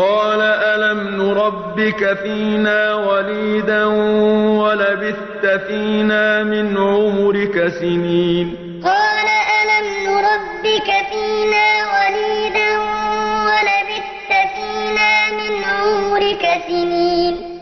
قال ألم نربك فينا وليدا ولبثت فينا من عمرك سنين قال ألم نربك فينا وليدا ولبثت فينا من عمرك سنين